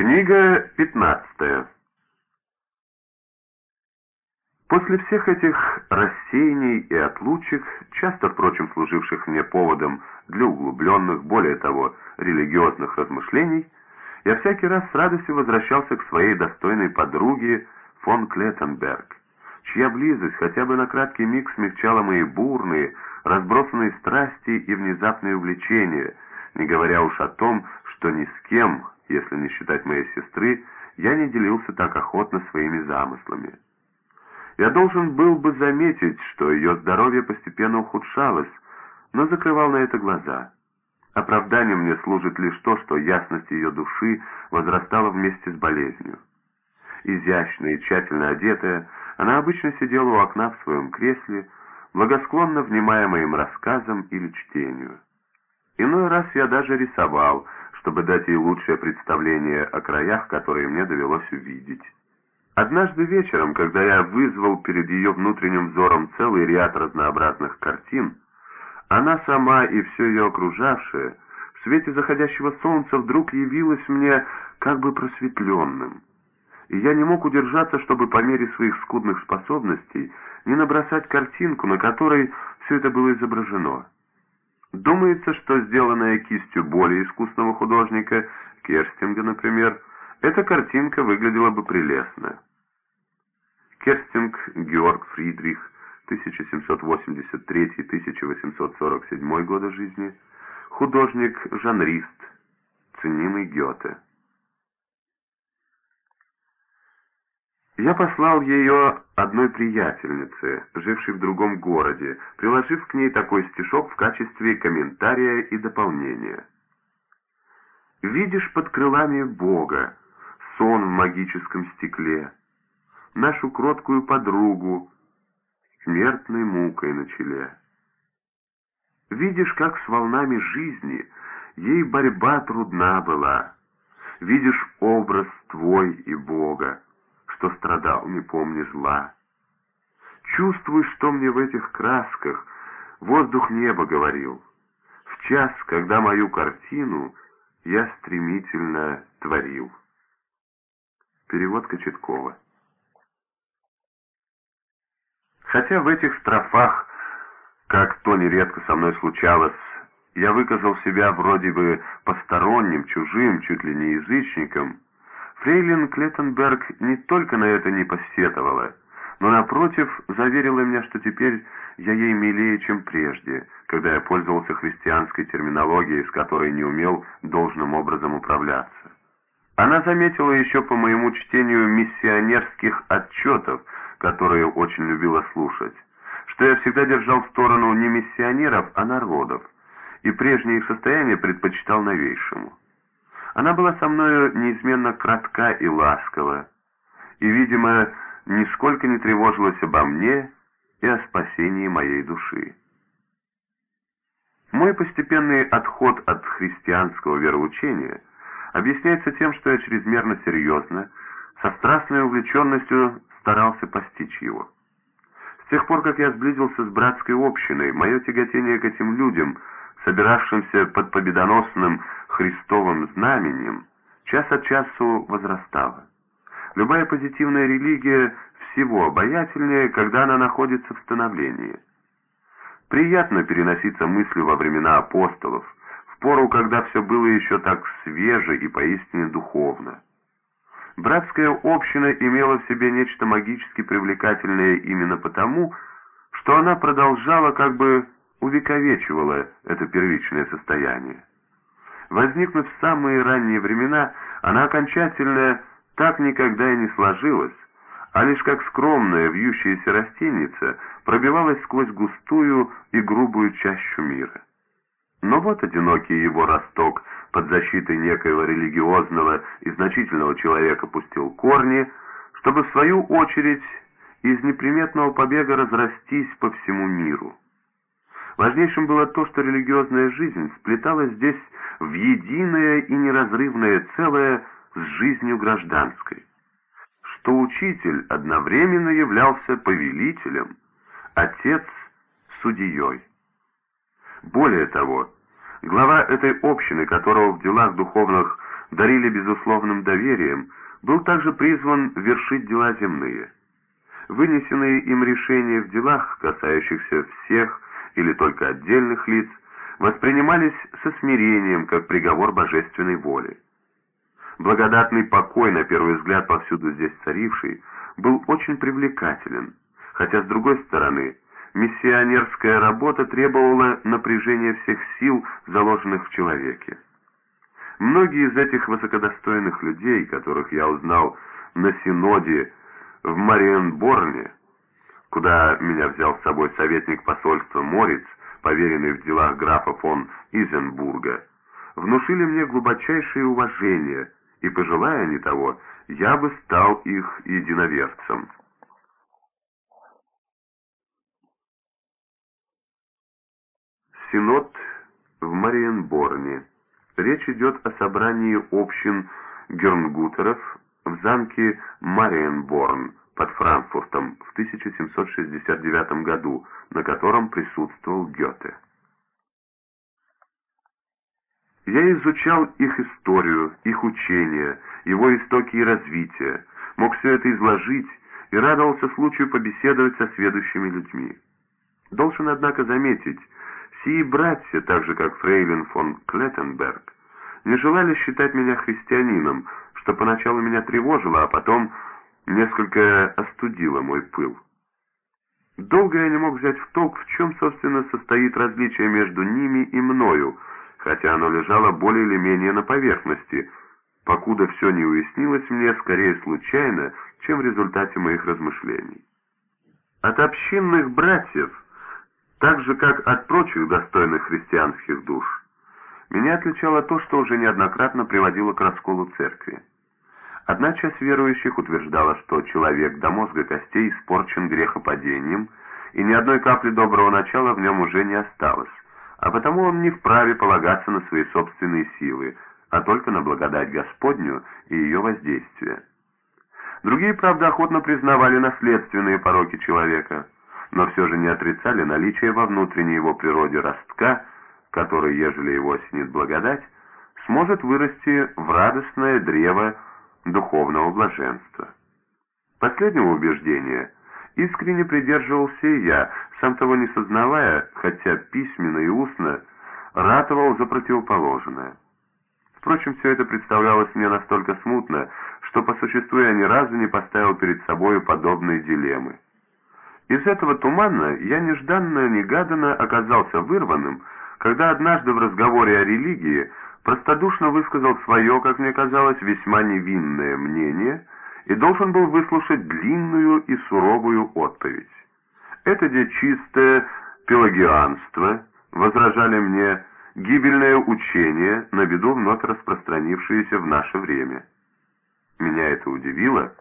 Книга 15. После всех этих рассеяний и отлучек, часто, впрочем, служивших мне поводом для углубленных, более того, религиозных размышлений, я всякий раз с радостью возвращался к своей достойной подруге фон Клеттенберг, чья близость хотя бы на краткий миг смягчала мои бурные, разбросанные страсти и внезапные увлечения, не говоря уж о том, что ни с кем, если не считать моей сестры, я не делился так охотно своими замыслами. Я должен был бы заметить, что ее здоровье постепенно ухудшалось, но закрывал на это глаза. Оправданием мне служит лишь то, что ясность ее души возрастала вместе с болезнью. Изящная и тщательно одетая, она обычно сидела у окна в своем кресле, благосклонно внимая моим рассказам или чтению. Иной раз я даже рисовал, чтобы дать ей лучшее представление о краях, которые мне довелось увидеть. Однажды вечером, когда я вызвал перед ее внутренним взором целый ряд разнообразных картин, она сама и все ее окружавшее в свете заходящего солнца вдруг явилась мне как бы просветленным. И я не мог удержаться, чтобы по мере своих скудных способностей не набросать картинку, на которой все это было изображено. Думается, что сделанная кистью более искусного художника, Керстинга, например, эта картинка выглядела бы прелестно. Керстинг Георг Фридрих, 1783-1847 года жизни, художник-жанрист, ценимый Гёте. Я послал ее одной приятельнице, жившей в другом городе, приложив к ней такой стишок в качестве комментария и дополнения. «Видишь под крылами Бога, сон в магическом стекле, нашу кроткую подругу, смертной мукой на челе. Видишь, как с волнами жизни ей борьба трудна была, видишь образ твой и Бога, что страдал, не помни зла. Чувствуешь, что мне в этих красках воздух неба говорил, в час, когда мою картину я стремительно творил. Перевод Кочеткова. Хотя в этих строфах, как то нередко со мной случалось, я выказал себя вроде бы посторонним, чужим, чуть ли не язычником, Фрейлин Клеттенберг не только на это не посетовала, но, напротив, заверила меня, что теперь я ей милее, чем прежде, когда я пользовался христианской терминологией, с которой не умел должным образом управляться. Она заметила еще по моему чтению миссионерских отчетов, которые очень любила слушать, что я всегда держал сторону не миссионеров, а народов, и прежнее их состояние предпочитал новейшему. Она была со мною неизменно кратка и ласкова, и, видимо, нисколько не тревожилась обо мне и о спасении моей души. Мой постепенный отход от христианского вероучения объясняется тем, что я чрезмерно серьезно, со страстной увлеченностью старался постичь его. С тех пор, как я сблизился с братской общиной, мое тяготение к этим людям, собиравшимся под победоносным Христовым знаменем, час от часу возрастало. Любая позитивная религия всего обаятельнее, когда она находится в становлении. Приятно переноситься мыслью во времена апостолов, в пору, когда все было еще так свеже и поистине духовно. Братская община имела в себе нечто магически привлекательное именно потому, что она продолжала, как бы увековечивала это первичное состояние. Возникнув в самые ранние времена, она окончательно так никогда и не сложилась, а лишь как скромная вьющаяся растеница пробивалась сквозь густую и грубую чащу мира. Но вот одинокий его росток под защитой некоего религиозного и значительного человека пустил корни, чтобы в свою очередь из неприметного побега разрастись по всему миру. Важнейшим было то, что религиозная жизнь сплеталась здесь в единое и неразрывное целое с жизнью гражданской, что учитель одновременно являлся повелителем, отец — судьей. Более того, глава этой общины, которого в делах духовных дарили безусловным доверием, был также призван вершить дела земные. Вынесенные им решения в делах, касающихся всех или только отдельных лиц, воспринимались со смирением, как приговор божественной воли. Благодатный покой, на первый взгляд повсюду здесь царивший, был очень привлекателен, хотя, с другой стороны, миссионерская работа требовала напряжения всех сил, заложенных в человеке. Многие из этих высокодостойных людей, которых я узнал на Синоде в Мариенборне, куда меня взял с собой советник посольства Мориц, поверенный в делах графа фон Изенбурга, внушили мне глубочайшее уважение, и, пожелая они того, я бы стал их единоверцем. Синод в Мариенборне. Речь идет о собрании общин Гернгутеров в замке Мариенборн под Франкфуртом в 1769 году, на котором присутствовал Гёте. Я изучал их историю, их учения, его истоки и развитие, мог все это изложить и радовался случаю побеседовать со сведущими людьми. Должен, однако, заметить, Сии братья, так же как Фрейлин фон Клеттенберг, не желали считать меня христианином, что поначалу меня тревожило, а потом несколько остудило мой пыл. Долго я не мог взять в толк, в чем, собственно, состоит различие между ними и мною, хотя оно лежало более или менее на поверхности, покуда все не уяснилось мне скорее случайно, чем в результате моих размышлений. От общинных братьев так же, как от прочих достойных христианских душ. Меня отличало то, что уже неоднократно приводило к расколу церкви. Одна часть верующих утверждала, что человек до мозга костей испорчен грехопадением, и ни одной капли доброго начала в нем уже не осталось, а потому он не вправе полагаться на свои собственные силы, а только на благодать Господню и ее воздействие. Другие, правда, охотно признавали наследственные пороки человека – но все же не отрицали наличие во внутренней его природе ростка, который, ежели его осенит благодать, сможет вырасти в радостное древо духовного блаженства. Последнего убеждения искренне придерживался и я, сам того не сознавая, хотя письменно и устно, ратовал за противоположное. Впрочем, все это представлялось мне настолько смутно, что по существу я ни разу не поставил перед собой подобные дилеммы. Из этого тумана я нежданно-негаданно оказался вырванным, когда однажды в разговоре о религии простодушно высказал свое, как мне казалось, весьма невинное мнение и должен был выслушать длинную и суровую отповедь. Это где чистое пелагианство, возражали мне, гибельное учение, на виду вновь распространившееся в наше время. Меня это удивило,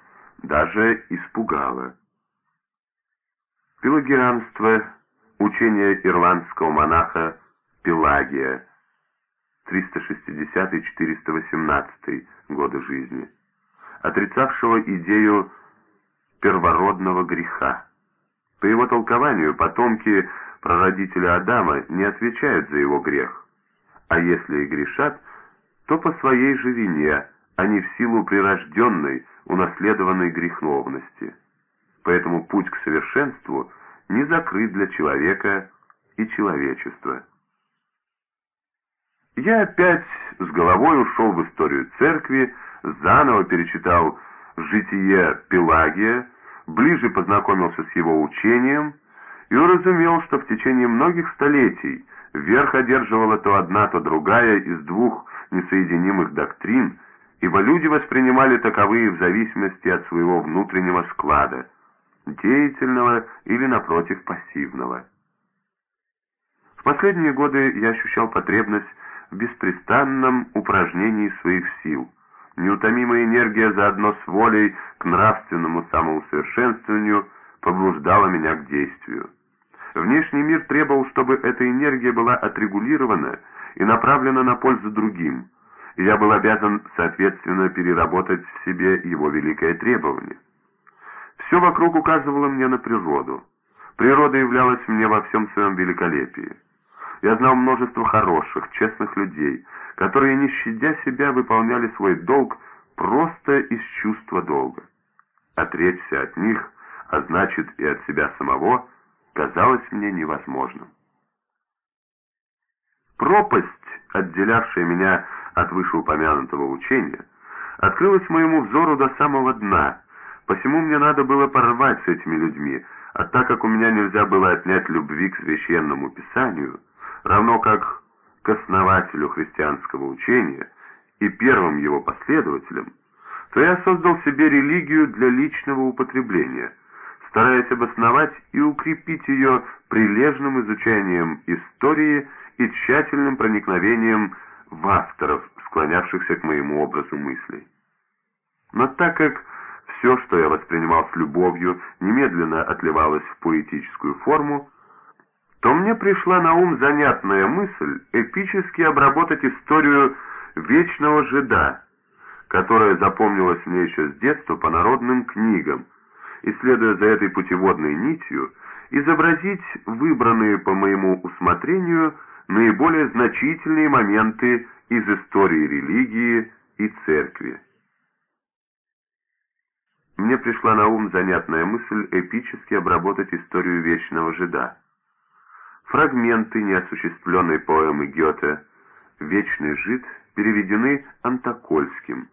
даже испугало. Пелагианство – учение ирландского монаха Пелагия, 360-418 годы жизни, отрицавшего идею первородного греха. По его толкованию, потомки прародителя Адама не отвечают за его грех, а если и грешат, то по своей же вине, а не в силу прирожденной, унаследованной греховности поэтому путь к совершенству не закрыт для человека и человечества. Я опять с головой ушел в историю церкви, заново перечитал «Житие Пелагия», ближе познакомился с его учением и уразумел, что в течение многих столетий верх одерживала то одна, то другая из двух несоединимых доктрин, ибо люди воспринимали таковые в зависимости от своего внутреннего склада – деятельного или, напротив, пассивного. В последние годы я ощущал потребность беспрестанном упражнении своих сил. Неутомимая энергия заодно с волей к нравственному самоусовершенствованию побуждала меня к действию. Внешний мир требовал, чтобы эта энергия была отрегулирована и направлена на пользу другим, и я был обязан, соответственно, переработать в себе его великое требование. Все вокруг указывало мне на природу. Природа являлась мне во всем своем великолепии. Я знал множество хороших, честных людей, которые, не щадя себя, выполняли свой долг просто из чувства долга. Отречься от них, а значит и от себя самого, казалось мне невозможным. Пропасть, отделявшая меня от вышеупомянутого учения, открылась моему взору до самого дна, посему мне надо было порвать с этими людьми, а так как у меня нельзя было отнять любви к священному писанию, равно как к основателю христианского учения и первым его последователям, то я создал себе религию для личного употребления, стараясь обосновать и укрепить ее прилежным изучением истории и тщательным проникновением в авторов, склонявшихся к моему образу мыслей. Но так как все, что я воспринимал с любовью, немедленно отливалось в поэтическую форму, то мне пришла на ум занятная мысль эпически обработать историю вечного жида, которая запомнилась мне еще с детства по народным книгам, и, следуя за этой путеводной нитью, изобразить выбранные по моему усмотрению наиболее значительные моменты из истории религии и церкви. Мне пришла на ум занятная мысль эпически обработать историю вечного жида. Фрагменты неосуществленной поэмы Гёте «Вечный жид» переведены Антокольским.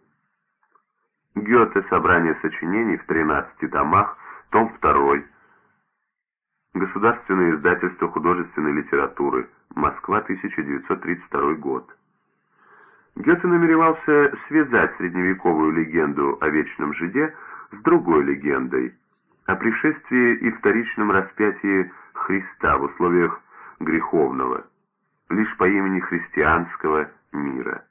Гёте «Собрание сочинений» в 13 томах, том 2. Государственное издательство художественной литературы. Москва, 1932 год. Гёте намеревался связать средневековую легенду о вечном жиде с другой легендой о пришествии и вторичном распятии Христа в условиях греховного, лишь по имени христианского мира.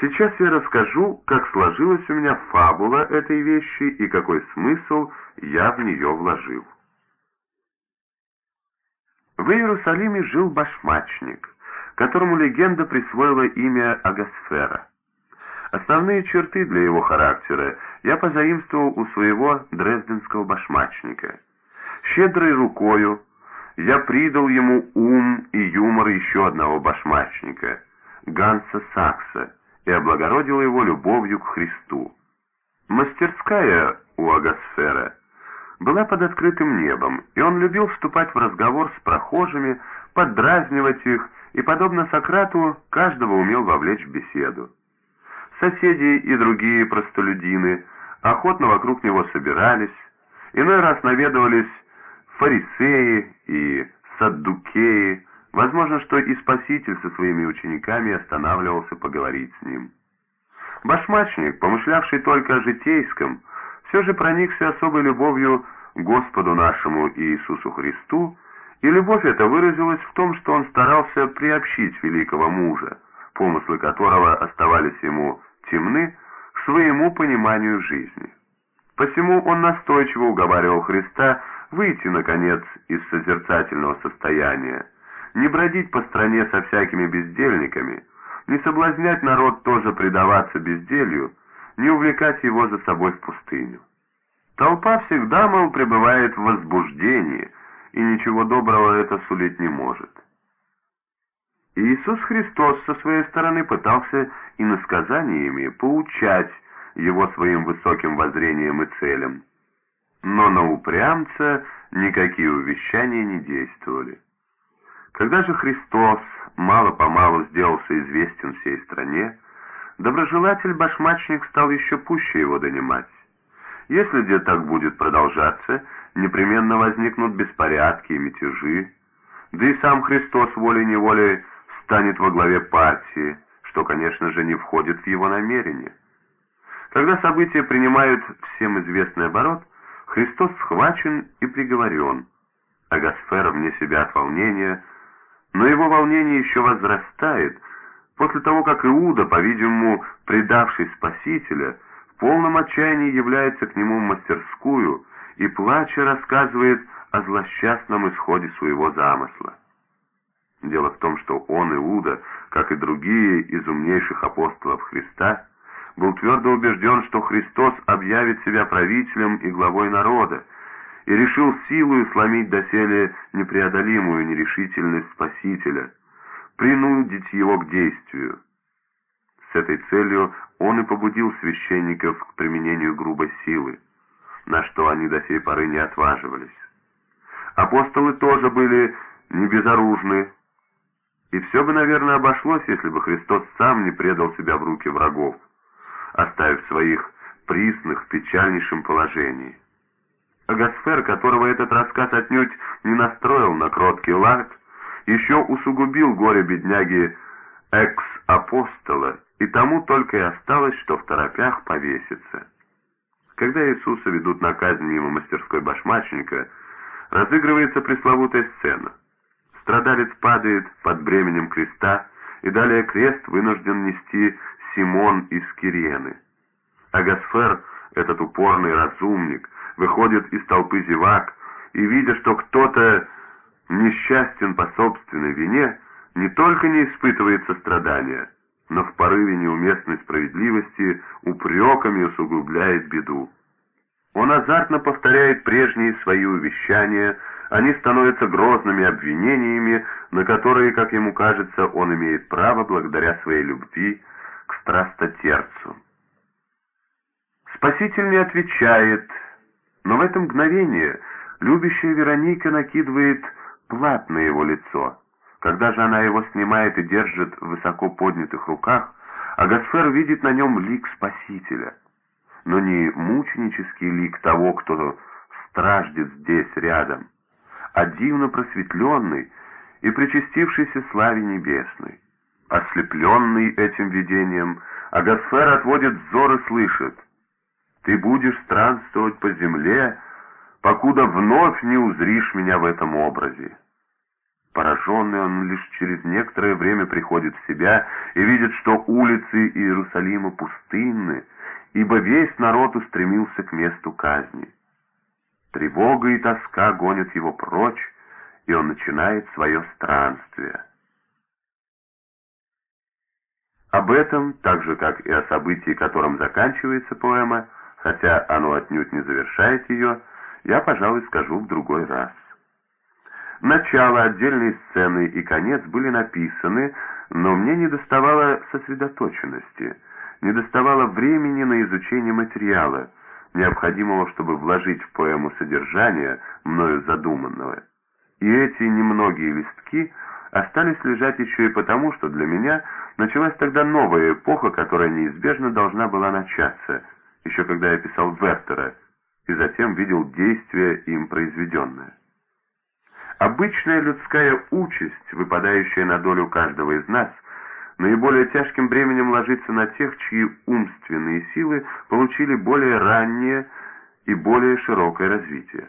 Сейчас я расскажу, как сложилась у меня фабула этой вещи и какой смысл я в нее вложил. В Иерусалиме жил башмачник, которому легенда присвоила имя Агасфера. Основные черты для его характера я позаимствовал у своего дрезденского башмачника. Щедрой рукою я придал ему ум и юмор еще одного башмачника, Ганса Сакса, и облагородил его любовью к Христу. Мастерская у Агасфера была под открытым небом, и он любил вступать в разговор с прохожими, поддразнивать их, и, подобно Сократу, каждого умел вовлечь в беседу. Соседи и другие простолюдины охотно вокруг него собирались, иной раз наведывались фарисеи и саддукеи, возможно, что и Спаситель со своими учениками останавливался поговорить с ним. Башмачник, помышлявший только о житейском, все же проникся особой любовью Господу нашему Иисусу Христу и любовь эта выразилась в том, что он старался приобщить великого мужа, помыслы которого оставались ему темны, своему пониманию жизни. Посему он настойчиво уговаривал Христа выйти, наконец, из созерцательного состояния, не бродить по стране со всякими бездельниками, не соблазнять народ тоже предаваться безделью, не увлекать его за собой в пустыню. Толпа всегда, мол, пребывает в возбуждении – и ничего доброго это сулить не может. Иисус Христос со своей стороны пытался иносказаниями поучать его своим высоким воззрением и целям. Но на упрямца никакие увещания не действовали. Когда же Христос мало-помалу сделался известен всей стране, доброжелатель-башмачник стал еще пуще его донимать. Если где так будет продолжаться, непременно возникнут беспорядки и мятежи, да и сам Христос волей-неволей станет во главе партии, что, конечно же, не входит в его намерение. Когда события принимают всем известный оборот, Христос схвачен и приговорен, а Гасфер вне себя от волнения, но его волнение еще возрастает после того, как Иуда, по-видимому, предавший Спасителя, в полном отчаянии является к нему в мастерскую, и, плача, рассказывает о злосчастном исходе своего замысла. Дело в том, что он, Иуда, как и другие из умнейших апостолов Христа, был твердо убежден, что Христос объявит себя правителем и главой народа, и решил силою сломить доселе непреодолимую нерешительность Спасителя, принудить его к действию. С этой целью он и побудил священников к применению грубой силы, на что они до сей поры не отваживались. Апостолы тоже были не безоружны, и все бы, наверное, обошлось, если бы Христос сам не предал себя в руки врагов, оставив своих присных в печальнейшем положении. Агасфер, которого этот рассказ отнюдь не настроил на кроткий лад, еще усугубил горе бедняги экс-апостола, и тому только и осталось, что в торопях повеситься. Когда Иисуса ведут на казнь мимо мастерской башмачника, разыгрывается пресловутая сцена. Страдалец падает под бременем креста, и далее крест вынужден нести Симон из Кирены. Агасфер, этот упорный разумник, выходит из толпы зевак и, видя, что кто-то несчастен по собственной вине, не только не испытывает сострадания, но в порыве неуместной справедливости упреками усугубляет беду. Он азартно повторяет прежние свои увещания, они становятся грозными обвинениями, на которые, как ему кажется, он имеет право благодаря своей любви к страстотерцу. Спаситель не отвечает, но в это мгновение любящая Вероника накидывает плат на его лицо. Когда же она его снимает и держит в высоко поднятых руках, Агасфер видит на нем лик Спасителя. Но не мученический лик того, кто страждет здесь рядом, а дивно просветленный и причастившийся славе небесной. Ослепленный этим видением, Агасфер отводит взор и слышит — ты будешь странствовать по земле, покуда вновь не узришь меня в этом образе. Пораженный он лишь через некоторое время приходит в себя и видит, что улицы Иерусалима пустынны, ибо весь народ устремился к месту казни. Тревога и тоска гонят его прочь, и он начинает свое странствие. Об этом, так же как и о событии, которым заканчивается поэма, хотя оно отнюдь не завершает ее, я, пожалуй, скажу в другой раз. Начало отдельной сцены и конец были написаны, но мне не доставало сосредоточенности, не доставало времени на изучение материала, необходимого, чтобы вложить в поэму содержание, мною задуманного. И эти немногие листки остались лежать еще и потому, что для меня началась тогда новая эпоха, которая неизбежно должна была начаться — еще когда я писал Вертера, и затем видел действие им произведенное. Обычная людская участь, выпадающая на долю каждого из нас, наиболее тяжким бременем ложится на тех, чьи умственные силы получили более раннее и более широкое развитие.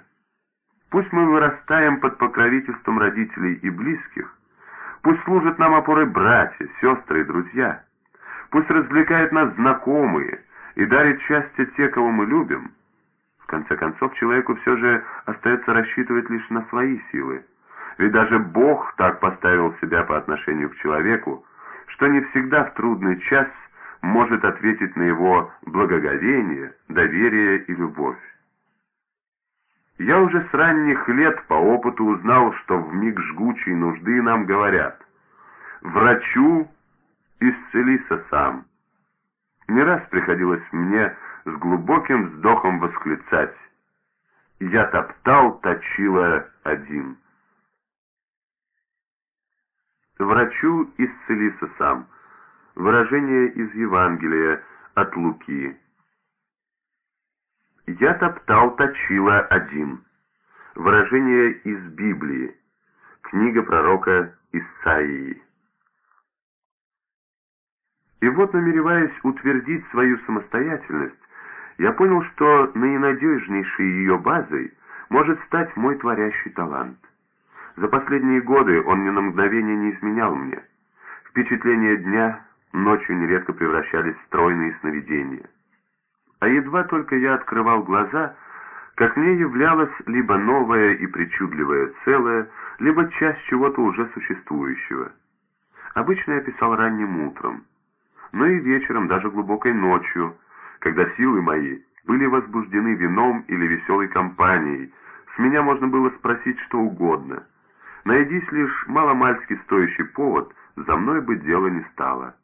Пусть мы вырастаем под покровительством родителей и близких, пусть служат нам опорой братья, сестры и друзья, пусть развлекают нас знакомые, и дарит счастье те, кого мы любим, в конце концов человеку все же остается рассчитывать лишь на свои силы. Ведь даже Бог так поставил себя по отношению к человеку, что не всегда в трудный час может ответить на его благоговение, доверие и любовь. Я уже с ранних лет по опыту узнал, что в миг жгучей нужды нам говорят «Врачу исцелися сам». Не раз приходилось мне с глубоким вздохом восклицать «Я топтал, точила один». «Врачу исцелися сам» — выражение из Евангелия от Луки. «Я топтал, точила один» — выражение из Библии, книга пророка Исаии. И вот, намереваясь утвердить свою самостоятельность, я понял, что наинадежнейшей ее базой может стать мой творящий талант. За последние годы он ни на мгновение не изменял мне. Впечатления дня ночью нередко превращались в стройные сновидения. А едва только я открывал глаза, как мне являлось либо новое и причудливое целое, либо часть чего-то уже существующего. Обычно я писал ранним утром но и вечером, даже глубокой ночью, когда силы мои были возбуждены вином или веселой компанией, С меня можно было спросить что угодно. Найдись лишь маломальски стоящий повод, за мной бы дело не стало.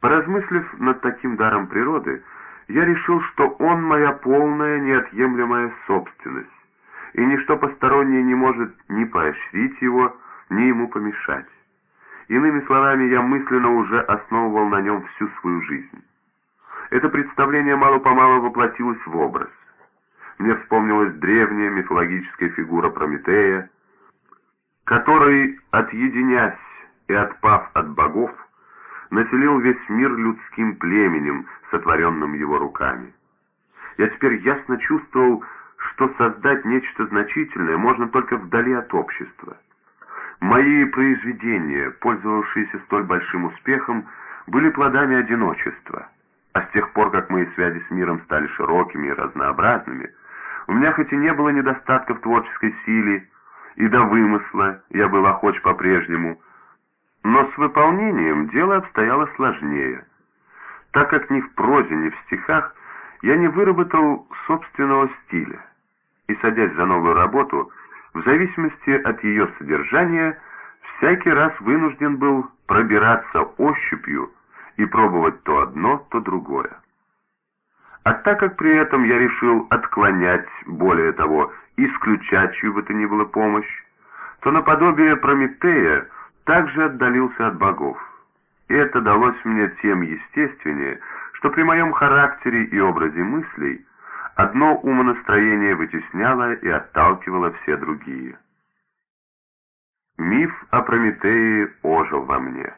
Поразмыслив над таким даром природы, я решил, что он моя полная, неотъемлемая собственность, и ничто постороннее не может ни поощрить его, ни ему помешать. Иными словами, я мысленно уже основывал на нем всю свою жизнь. Это представление мало-помалу воплотилось в образ. Мне вспомнилась древняя мифологическая фигура Прометея, который, отъединясь и отпав от богов, населил весь мир людским племенем, сотворенным его руками. Я теперь ясно чувствовал, что создать нечто значительное можно только вдали от общества. Мои произведения, пользовавшиеся столь большим успехом, были плодами одиночества. А с тех пор, как мои связи с миром стали широкими и разнообразными, у меня хоть и не было недостатка в творческой силе, и до вымысла я был охоч по-прежнему, но с выполнением дело обстояло сложнее, так как ни в прозе, ни в стихах я не выработал собственного стиля, и, садясь за новую работу, в зависимости от ее содержания, всякий раз вынужден был пробираться ощупью и пробовать то одно, то другое. А так как при этом я решил отклонять, более того, исключать чью бы то ни было помощь, то наподобие Прометея также отдалился от богов. И это далось мне тем естественнее, что при моем характере и образе мыслей одно умонастроение вытесняло и отталкивало все другие. Миф о Прометее ожил во мне.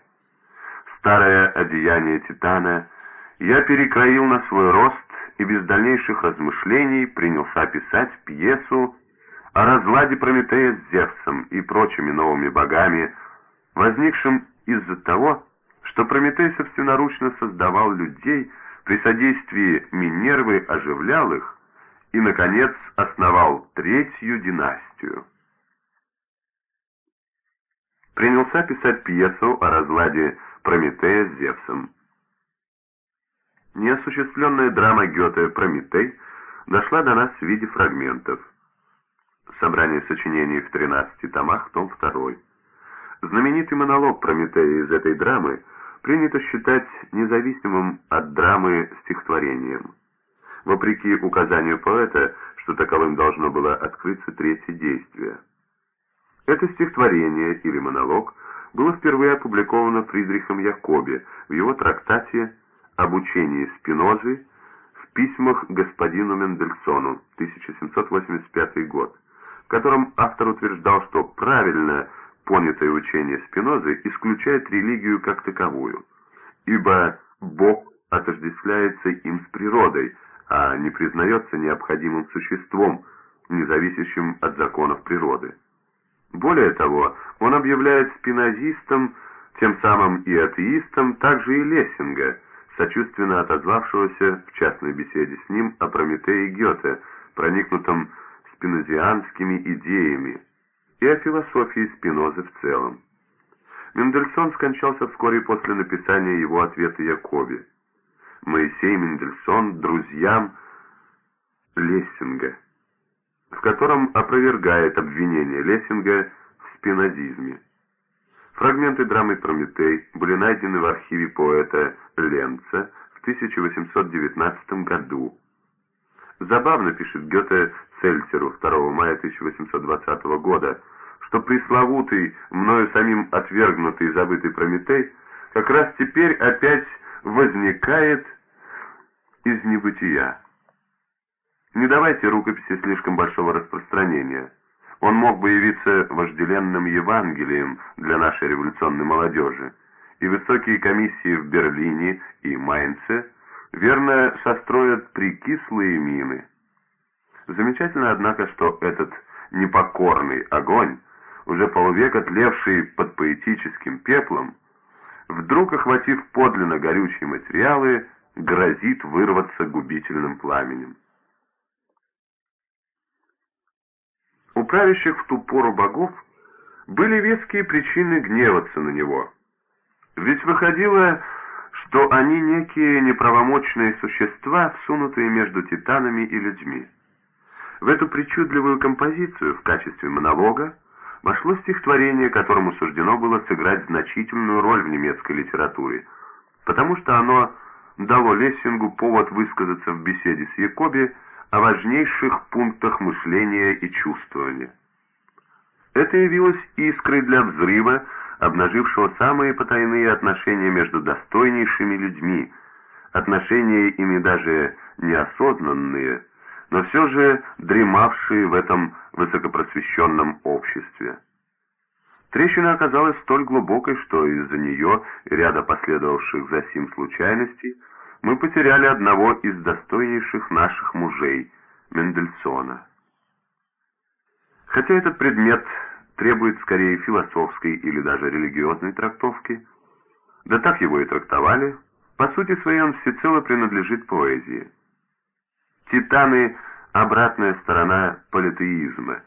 Старое одеяние Титана я перекроил на свой рост и без дальнейших размышлений принялся писать пьесу о разладе Прометея с Зевсом и прочими новыми богами, возникшим из-за того, что Прометей собственноручно создавал людей, при содействии Минервы оживлял их и, наконец, основал третью династию. Принялся писать пьесу о разладе Прометея с Зевсом. Неосуществленная драма Гёте «Прометей» дошла до нас в виде фрагментов. Собрание сочинений в 13 томах, том 2. Знаменитый монолог Прометея из этой драмы принято считать независимым от драмы стихотворением. Вопреки указанию поэта, что таковым должно было открыться третье действие. Это стихотворение или монолог было впервые опубликовано Фридрихом Якобе в его трактате об учении Спинозы в письмах господину Мендельсону, 1785 год, в котором автор утверждал, что правильно – понятое учение Спинозы исключает религию как таковую, ибо Бог отождествляется им с природой, а не признается необходимым существом, не зависящим от законов природы. Более того, он объявляет спинозистом, тем самым и атеистом, также и Лессинга, сочувственно отозвавшегося в частной беседе с ним о Прометее Гёте, проникнутом спинозианскими идеями, и о философии Спинозы в целом. Мендельсон скончался вскоре после написания его ответа Якове. Моисей Мендельсон друзьям Лессинга, в котором опровергает обвинение Лессинга в спинозизме. Фрагменты драмы «Прометей» были найдены в архиве поэта Ленца в 1819 году. Забавно, пишет Гёте Цельцеру 2 мая 1820 года, что пресловутый, мною самим отвергнутый и забытый Прометей как раз теперь опять возникает из небытия. Не давайте рукописи слишком большого распространения. Он мог бы явиться вожделенным Евангелием для нашей революционной молодежи, и высокие комиссии в Берлине и Майнце верно состроят прикислые мины. Замечательно, однако, что этот непокорный огонь, уже полвека тлевший под поэтическим пеплом, вдруг, охватив подлинно горючие материалы, грозит вырваться губительным пламенем. У правящих в ту пору богов были веские причины гневаться на него. Ведь выходило, что они некие неправомочные существа, всунутые между титанами и людьми. В эту причудливую композицию в качестве монолога вошло стихотворение, которому суждено было сыграть значительную роль в немецкой литературе, потому что оно дало Лессингу повод высказаться в беседе с Якоби о важнейших пунктах мышления и чувствования. Это явилось искрой для взрыва, обнажившего самые потайные отношения между достойнейшими людьми, отношения ими даже неосознанные, но все же дремавшие в этом высокопросвещенном обществе. Трещина оказалась столь глубокой, что из-за нее ряда последовавших за сим случайностей мы потеряли одного из достойнейших наших мужей, Мендельсона. Хотя этот предмет требует скорее философской или даже религиозной трактовки, да так его и трактовали, по сути своей он всецело принадлежит поэзии. Титаны – обратная сторона политеизма,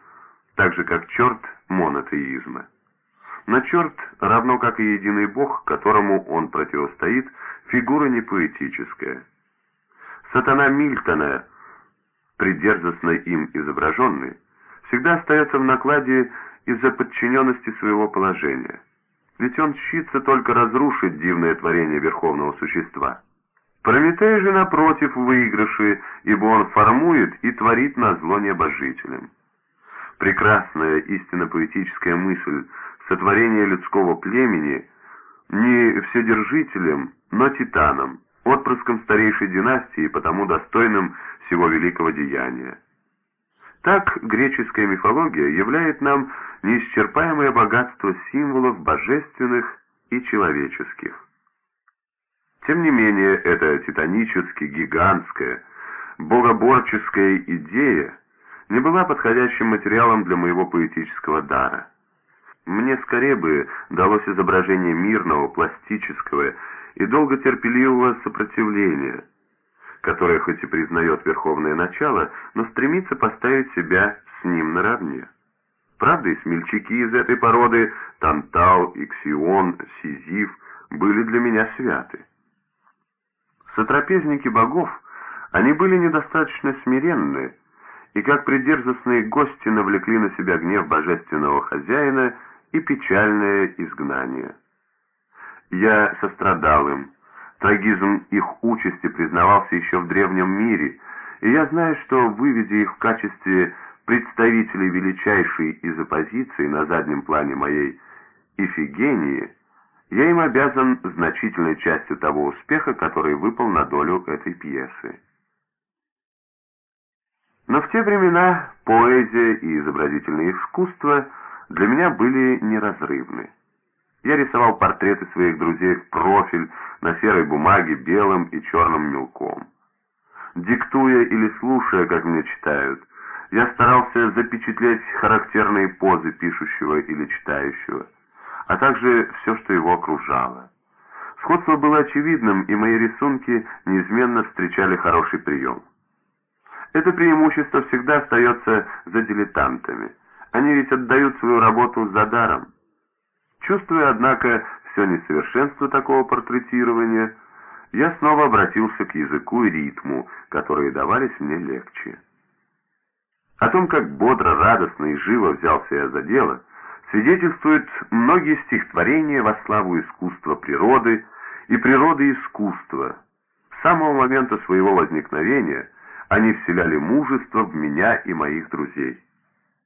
так же как черт – монотеизма. Но черт, равно как и единый бог, которому он противостоит, фигура не поэтическая. Сатана Мильтона, придерзостно им изображенный, всегда остается в накладе из-за подчиненности своего положения. Ведь он щится только разрушить дивное творение Верховного Существа. Прометей же, напротив, в выигрыше, ибо он формует и творит на зло небожителям. Прекрасная истинно поэтическая мысль сотворения людского племени не вседержителем, но титаном, отпрыском старейшей династии, потому достойным всего великого деяния. Так греческая мифология являет нам неисчерпаемое богатство символов божественных и человеческих. Тем не менее, эта титанически гигантская, богоборческая идея не была подходящим материалом для моего поэтического дара. Мне скорее бы далось изображение мирного, пластического и долготерпеливого сопротивления, которое хоть и признает верховное начало, но стремится поставить себя с ним наравне. Правда, и смельчаки из этой породы, Тантал, Иксион, Сизиф, были для меня святы. Сотрапезники богов, они были недостаточно смиренны, и как придерзостные гости навлекли на себя гнев божественного хозяина и печальное изгнание. Я сострадал им, трагизм их участи признавался еще в древнем мире, и я знаю, что, выведя их в качестве представителей величайшей из оппозиций на заднем плане моей Ифигении, я им обязан значительной частью того успеха, который выпал на долю этой пьесы. Но в те времена поэзия и изобразительное искусство для меня были неразрывны. Я рисовал портреты своих друзей в профиль на серой бумаге белым и черным мелком. Диктуя или слушая, как мне читают, я старался запечатлеть характерные позы пишущего или читающего а также все, что его окружало. Сходство было очевидным, и мои рисунки неизменно встречали хороший прием. Это преимущество всегда остается за дилетантами. Они ведь отдают свою работу за даром. Чувствуя, однако, все несовершенство такого портретирования, я снова обратился к языку и ритму, которые давались мне легче. О том, как бодро, радостно и живо взялся я за дело – свидетельствуют многие стихотворения во славу искусства природы и природы искусства. С самого момента своего возникновения они вселяли мужество в меня и моих друзей.